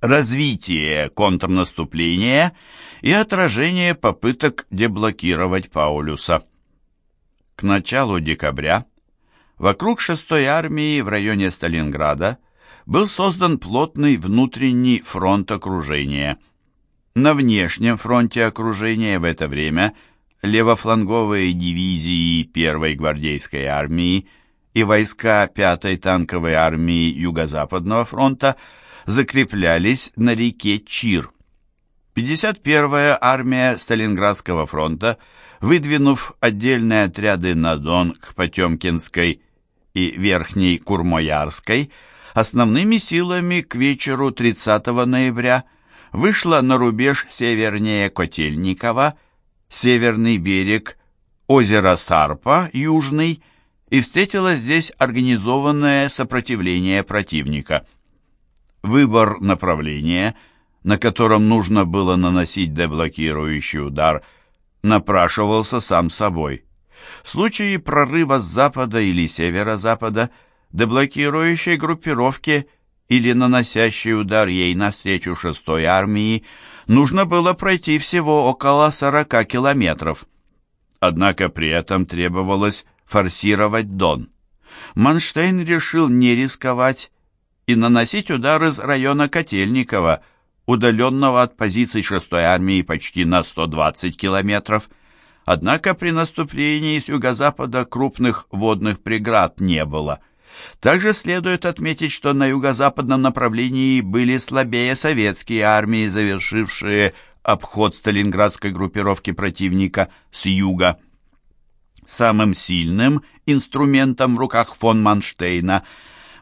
развитие контрнаступления и отражение попыток деблокировать Паулюса. К началу декабря вокруг 6-й армии в районе Сталинграда был создан плотный внутренний фронт окружения. На внешнем фронте окружения в это время левофланговые дивизии 1-й гвардейской армии и войска 5-й танковой армии Юго-Западного фронта закреплялись на реке Чир. 51-я армия Сталинградского фронта, выдвинув отдельные отряды на Дон к Потемкинской и Верхней Курмоярской, основными силами к вечеру 30 ноября вышла на рубеж севернее Котельникова, северный берег озера Сарпа, южный, и встретила здесь организованное сопротивление противника. Выбор направления, на котором нужно было наносить деблокирующий удар, напрашивался сам собой. В случае прорыва с запада или северо-запада деблокирующей группировке или наносящей удар ей навстречу шестой армии нужно было пройти всего около 40 километров. Однако при этом требовалось форсировать Дон. Манштейн решил не рисковать и наносить удар из района Котельникова, удаленного от позиций 6-й армии почти на 120 километров. Однако при наступлении с юго-запада крупных водных преград не было. Также следует отметить, что на юго-западном направлении были слабее советские армии, завершившие обход сталинградской группировки противника с юга. Самым сильным инструментом в руках фон Манштейна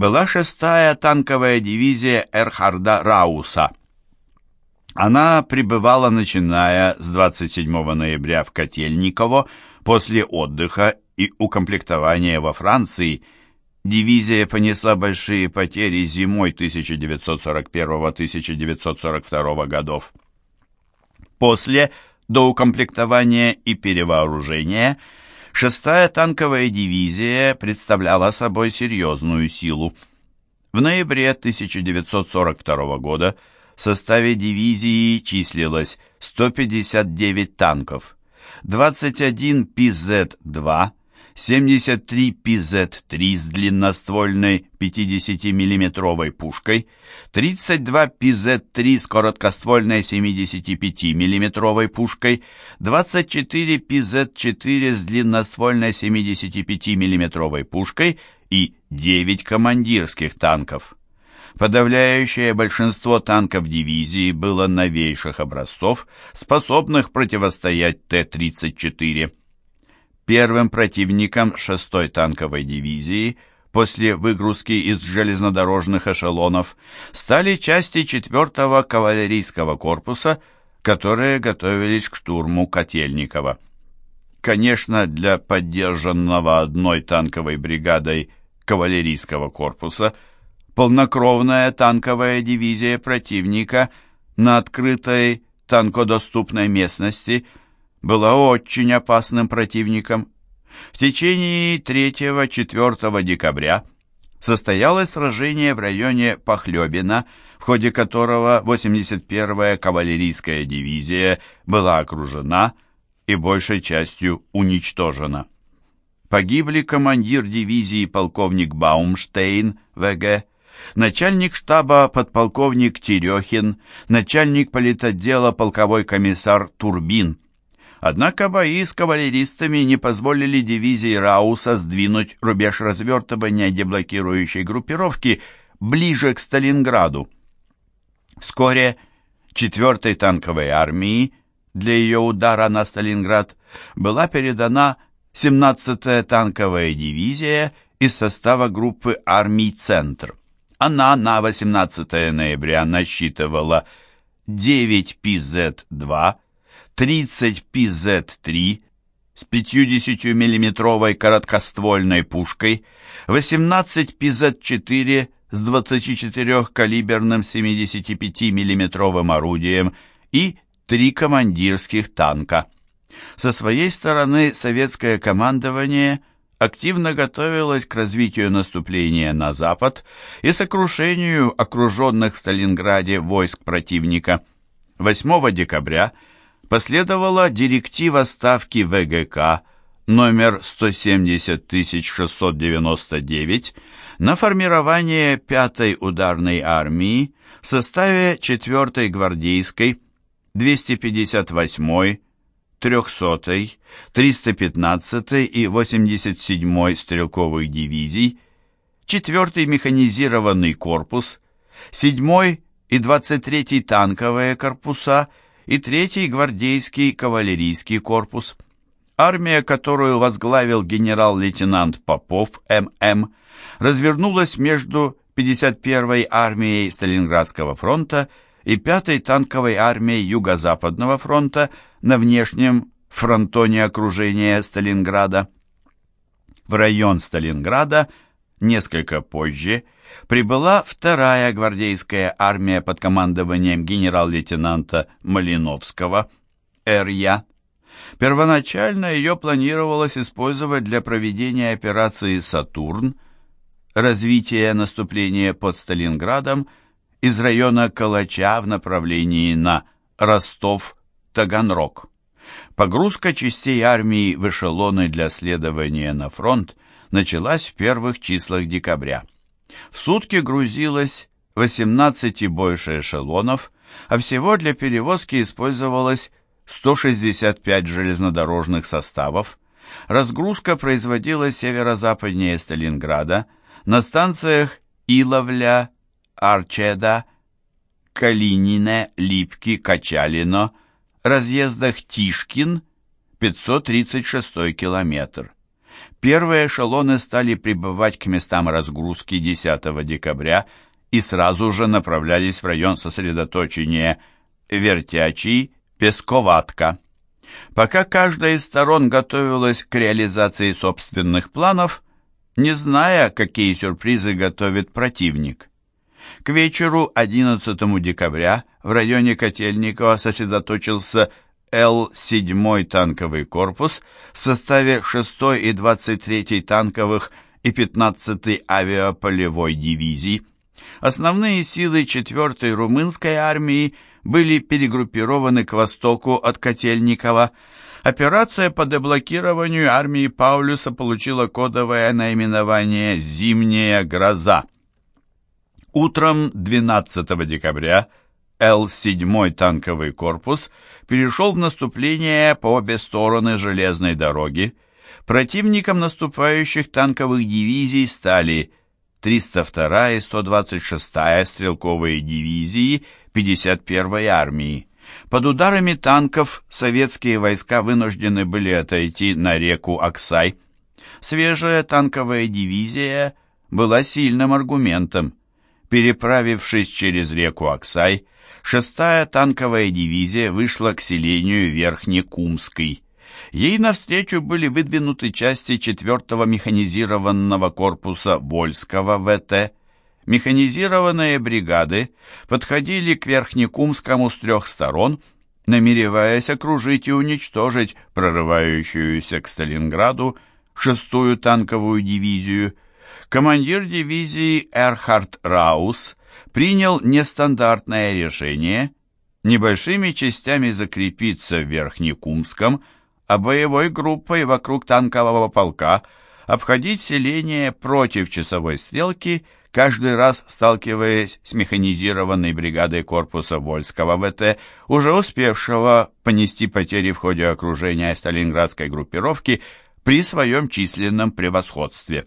была шестая танковая дивизия Эрхарда Рауса. Она прибывала, начиная с 27 ноября в Котельниково, после отдыха и укомплектования во Франции. Дивизия понесла большие потери зимой 1941-1942 годов. После доукомплектования и перевооружения – Шестая танковая дивизия представляла собой серьезную силу. В ноябре 1942 года в составе дивизии числилось 159 танков, 21 ПЗ-2, 73 ПЗ-3 с длинноствольной 50 миллиметровой пушкой, 32 ПЗ-3 с короткоствольной 75 миллиметровой пушкой, 24 ПЗ-4 с длинноствольной 75 миллиметровой пушкой и 9 командирских танков. Подавляющее большинство танков дивизии было новейших образцов, способных противостоять Т-34. Первым противником 6-й танковой дивизии после выгрузки из железнодорожных эшелонов стали части 4-го кавалерийского корпуса, которые готовились к штурму Котельникова. Конечно, для поддержанного одной танковой бригадой кавалерийского корпуса полнокровная танковая дивизия противника на открытой танкодоступной местности – была очень опасным противником. В течение 3-4 декабря состоялось сражение в районе Похлебина, в ходе которого 81-я кавалерийская дивизия была окружена и большей частью уничтожена. Погибли командир дивизии полковник Баумштейн, ВГ, начальник штаба подполковник Терехин, начальник политотдела полковой комиссар Турбин. Однако бои с кавалеристами не позволили дивизии Рауса сдвинуть рубеж развертывания деблокирующей группировки ближе к Сталинграду. Вскоре 4-й танковой армии для ее удара на Сталинград была передана 17-я танковая дивизия из состава группы армий «Центр». Она на 18 ноября насчитывала 9 ПЗ-2, 30 PZ-3 с 50-миллиметровой короткоствольной пушкой, 18 PZ-4 с 24-калиберным 75-миллиметровым орудием и три командирских танка. Со своей стороны советское командование активно готовилась к развитию наступления на запад и сокрушению окруженных в Сталинграде войск противника. 8 декабря последовала директива Ставки ВГК номер 170699 на формирование 5-й ударной армии в составе 4-й гвардейской, 258-й, 300-й, 315-й и 87-й стрелковых дивизий, 4-й механизированный корпус, 7-й и 23-й танковые корпуса и 3-й гвардейский кавалерийский корпус. Армия, которую возглавил генерал-лейтенант Попов М.М., развернулась между 51-й армией Сталинградского фронта и 5-й танковой армией Юго-Западного фронта на внешнем фронтоне окружения Сталинграда. В район Сталинграда несколько позже прибыла вторая гвардейская армия под командованием генерал-лейтенанта Малиновского, РЯ. Первоначально ее планировалось использовать для проведения операции «Сатурн», развития наступления под Сталинградом из района Калача в направлении на Ростов-Таганрог. Погрузка частей армии в эшелоны для следования на фронт началась в первых числах декабря. В сутки грузилось 18 и больше эшелонов, а всего для перевозки использовалось 165 железнодорожных составов. Разгрузка производилась северо-западнее Сталинграда на станциях Иловля, Арчеда, Калинине, Липки, Качалино, разъездах Тишкин, 536 километр. Первые эшелоны стали прибывать к местам разгрузки 10 декабря и сразу же направлялись в район сосредоточения Вертячий, Песковатка. Пока каждая из сторон готовилась к реализации собственных планов, не зная, какие сюрпризы готовит противник. К вечеру 11 декабря в районе Котельникова сосредоточился Л-7 танковый корпус в составе 6 и 23 танковых и 15 авиаполевой дивизий. Основные силы 4 румынской армии были перегруппированы к востоку от Котельникова. Операция по деблокированию армии Паулюса получила кодовое наименование «Зимняя гроза». Утром 12 декабря Л-7 танковый корпус перешел в наступление по обе стороны железной дороги. Противником наступающих танковых дивизий стали 302 и 126-я стрелковые дивизии 51-й армии. Под ударами танков советские войска вынуждены были отойти на реку Аксай. Свежая танковая дивизия была сильным аргументом. Переправившись через реку Аксай, шестая танковая дивизия вышла к селению Верхнекумский. Ей навстречу были выдвинуты части 4-го механизированного корпуса Вольского ВТ. Механизированные бригады подходили к Верхнекумскому с трех сторон, намереваясь окружить и уничтожить прорывающуюся к Сталинграду шестую танковую дивизию – командир дивизии Эрхард Раус принял нестандартное решение небольшими частями закрепиться в Верхнекумском, а боевой группой вокруг танкового полка обходить селение против часовой стрелки, каждый раз сталкиваясь с механизированной бригадой корпуса Вольского ВТ, уже успевшего понести потери в ходе окружения сталинградской группировки при своем численном превосходстве.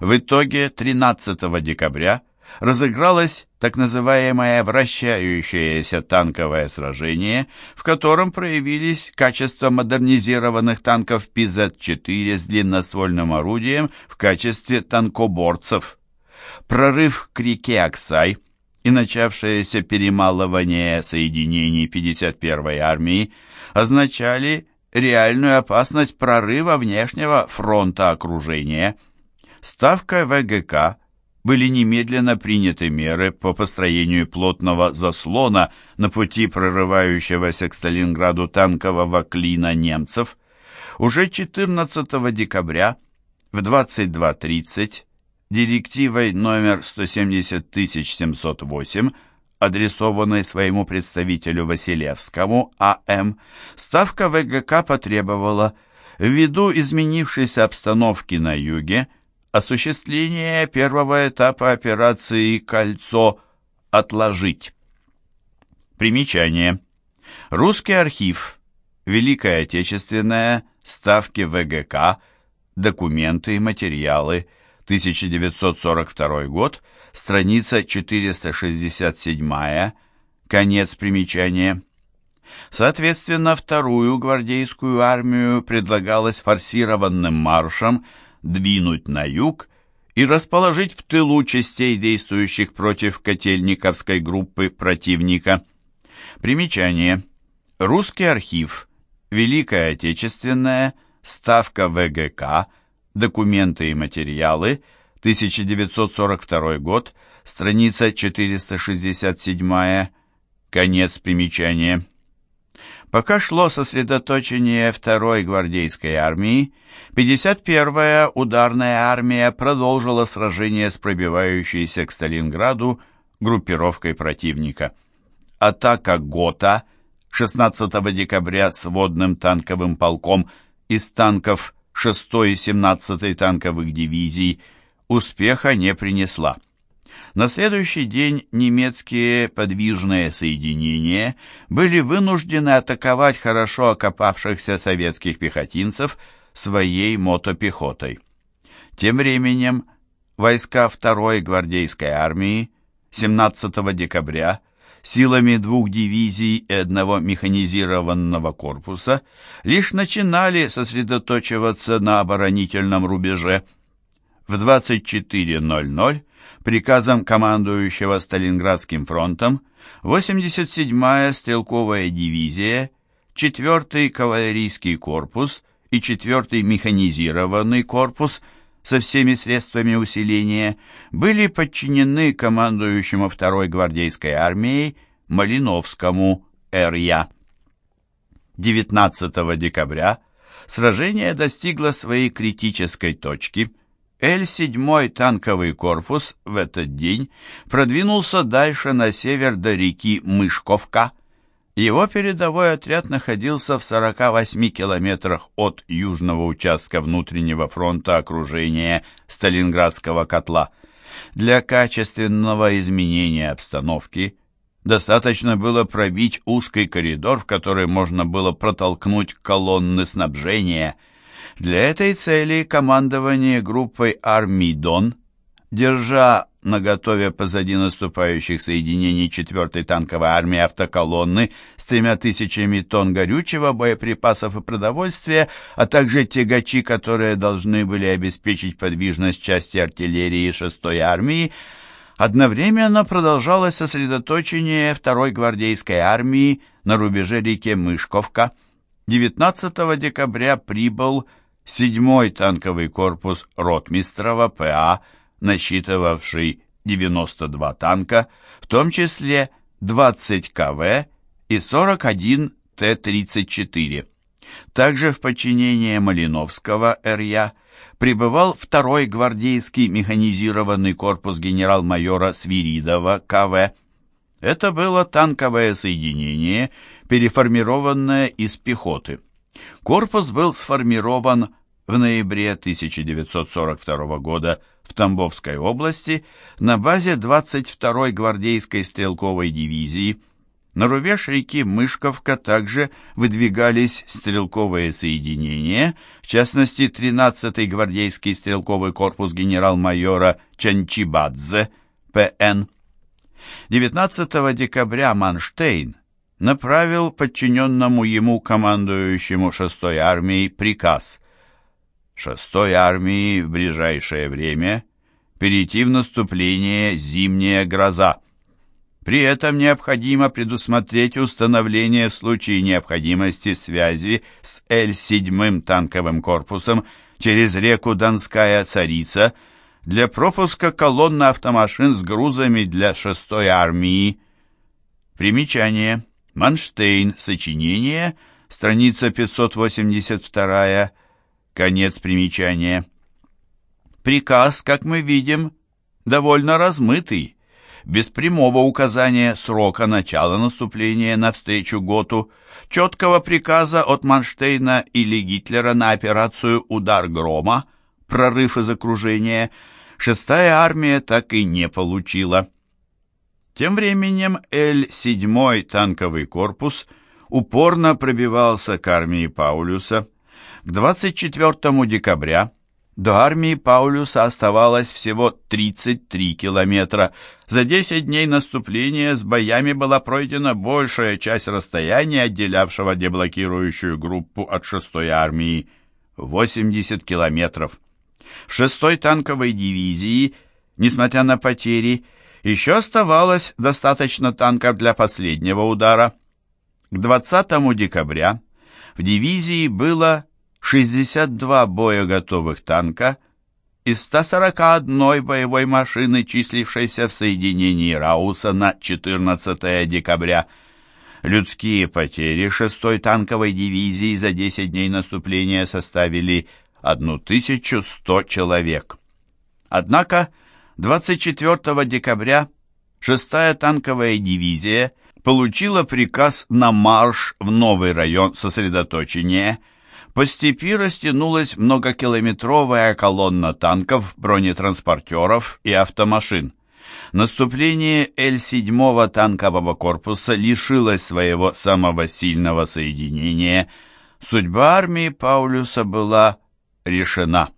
В итоге 13 декабря разыгралось так называемое вращающееся танковое сражение, в котором проявились качества модернизированных танков ПЗ-4 с длинноствольным орудием в качестве танкоборцев. Прорыв к реке Аксай и начавшееся перемалывание соединений 51-й армии означали реальную опасность прорыва внешнего фронта окружения – Ставкой ВГК были немедленно приняты меры по построению плотного заслона на пути прорывающегося к Сталинграду танкового клина немцев. Уже 14 декабря в 22.30 директивой номер 170708, адресованной своему представителю Василевскому А.М., Ставка ВГК потребовала, ввиду изменившейся обстановки на юге, осуществление первого этапа операции «Кольцо» отложить. Примечание. Русский архив. Великая Отечественная. Ставки ВГК. Документы и материалы. 1942 год. Страница 467. Конец примечания. Соответственно, вторую гвардейскую армию предлагалось форсированным маршем двинуть на юг и расположить в тылу частей, действующих против Котельниковской группы противника. Примечание. Русский архив. Великая Отечественная. Ставка ВГК. Документы и материалы. 1942 год. Страница 467. Конец примечания. Пока шло сосредоточение второй гвардейской армии, 51-я ударная армия продолжила сражение с пробивающейся к Сталинграду группировкой противника. Атака ГОТА 16 декабря с водным танковым полком из танков 6-й и 17-й танковых дивизий успеха не принесла. На следующий день немецкие подвижные соединения были вынуждены атаковать хорошо окопавшихся советских пехотинцев своей мотопехотой. Тем временем войска 2-й гвардейской армии 17 декабря силами двух дивизий и одного механизированного корпуса лишь начинали сосредоточиваться на оборонительном рубеже. В 24.00 приказом командующего Сталинградским фронтом 87-я стрелковая дивизия, 4-й кавалерийский корпус и 4-й механизированный корпус со всеми средствами усиления были подчинены командующему 2-й гвардейской армией Малиновскому Р.Я. 19 декабря сражение достигло своей критической точки – Л-7 танковый корпус в этот день продвинулся дальше на север до реки Мышковка. Его передовой отряд находился в 48 километрах от южного участка внутреннего фронта окружения Сталинградского котла. Для качественного изменения обстановки достаточно было пробить узкий коридор, в который можно было протолкнуть колонны снабжения – для этой цели командование группой армий «Дон», держа наготове позади наступающих соединений 4-й танковой армии автоколонны с тремя тысячами тонн горючего, боеприпасов и продовольствия, а также тягачи, которые должны были обеспечить подвижность части артиллерии 6-й армии, одновременно продолжалось сосредоточение 2-й гвардейской армии на рубеже реки Мышковка. 19 декабря прибыл седьмой танковый корпус Ротмистрова ПА, насчитывавший 92 танка, в том числе 20 КВ и 41 Т-34. Также в подчинение Малиновского РЯ прибывал второй гвардейский механизированный корпус генерал-майора Свиридова КВ. Это было танковое соединение, переформированное из пехоты. Корпус был сформирован в ноябре 1942 года в Тамбовской области на базе 22-й гвардейской стрелковой дивизии. На рубеж реки Мышковка также выдвигались стрелковые соединения, в частности 13-й гвардейский стрелковый корпус генерал-майора Чанчибадзе, ПН. 19 декабря Манштейн направил подчиненному ему командующему 6-й армией приказ – шестой армии в ближайшее время перейти в наступление «Зимняя гроза». При этом необходимо предусмотреть установление в случае необходимости связи с Л-7 танковым корпусом через реку Донская Царица для пропуска колонны автомашин с грузами для 6-й армии. Примечание. Манштейн. Сочинение. Страница 582 Конец примечания. Приказ, как мы видим, довольно размытый, без прямого указания срока начала наступления навстречу Готу, четкого приказа от Манштейна или Гитлера на операцию «Удар грома», прорыв из окружения, шестая армия так и не получила. Тем временем Л-7 танковый корпус упорно пробивался к армии Паулюса. К 24 декабря до армии Паулюса оставалось всего 33 километра. За 10 дней наступления с боями была пройдена большая часть расстояния, отделявшего деблокирующую группу от 6-й армии – 80 километров. В 6-й танковой дивизии, несмотря на потери, еще оставалось достаточно танков для последнего удара. К 20 декабря в дивизии было 62 боеготовых танка из 141 боевой машины, числившейся в соединении Рауса на 14 декабря. Людские потери 6-й танковой дивизии за 10 дней наступления составили 1100 человек. Однако 24 декабря 6-я танковая дивизия получила приказ на марш в новый район сосредоточения. По степи растянулась многокилометровая колонна танков, бронетранспортеров и автомашин. Наступление Л-7 танкового корпуса лишилось своего самого сильного соединения. Судьба армии Паулюса была решена.